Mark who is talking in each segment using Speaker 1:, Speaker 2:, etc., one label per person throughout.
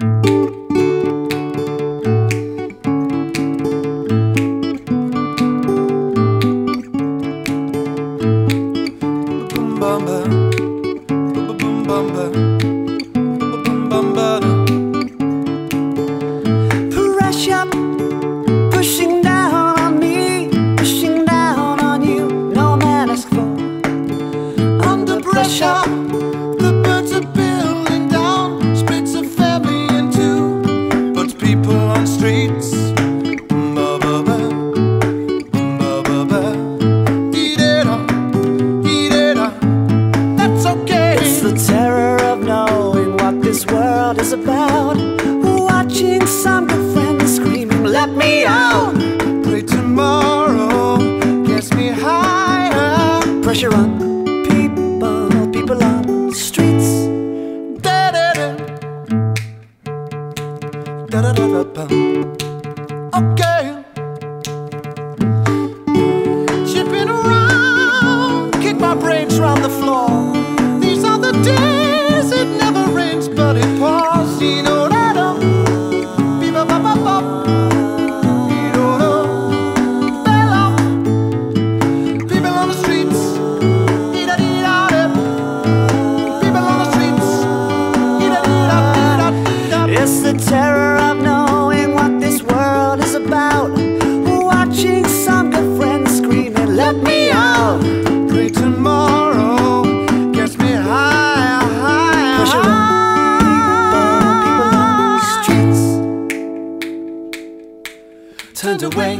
Speaker 1: Música about. Watching some good friends screaming, "Let me out!"
Speaker 2: Pray tomorrow gets me higher.
Speaker 1: Pressure on people, people on the streets.
Speaker 2: Da-da-da. Da-da-da-da-bum. Okay.
Speaker 1: It's the terror of knowing what this world is about. Watching some good friends screaming, "Let me out!"
Speaker 2: Pray tomorrow gets me higher, higher.
Speaker 1: Pressure on people, people on the streets.
Speaker 2: Turned away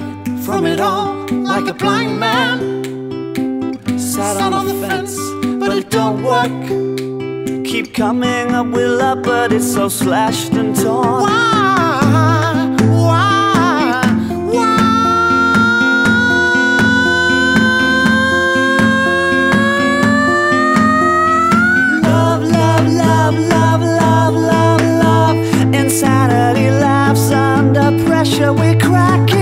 Speaker 2: from it all like a blind man.
Speaker 1: Sat on the fence, but it don't work. Keep coming up with love, but it's so slashed and torn.
Speaker 2: Why? Why?
Speaker 1: Love, love, love, love, love, love, love. Insanity laughs under pressure. We're cracking.
Speaker 2: Can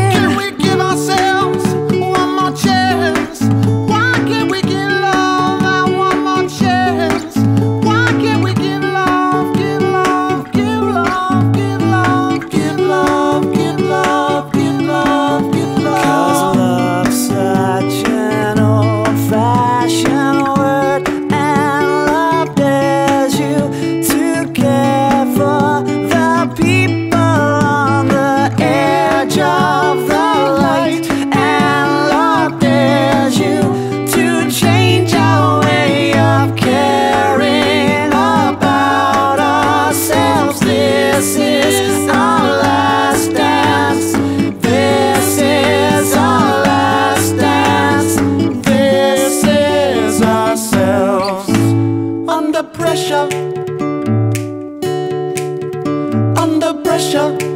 Speaker 2: Under pressure, under pressure.